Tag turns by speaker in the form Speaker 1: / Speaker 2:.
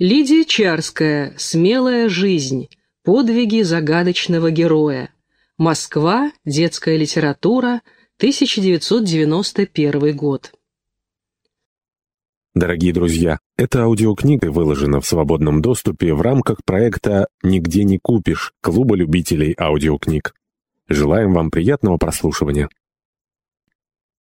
Speaker 1: Лидия Чарская «Смелая жизнь. Подвиги загадочного героя». Москва. Детская литература. 1991 год.
Speaker 2: Дорогие друзья, эта аудиокнига выложена в свободном доступе в рамках проекта «Нигде не купишь» Клуба любителей аудиокниг. Желаем вам приятного прослушивания.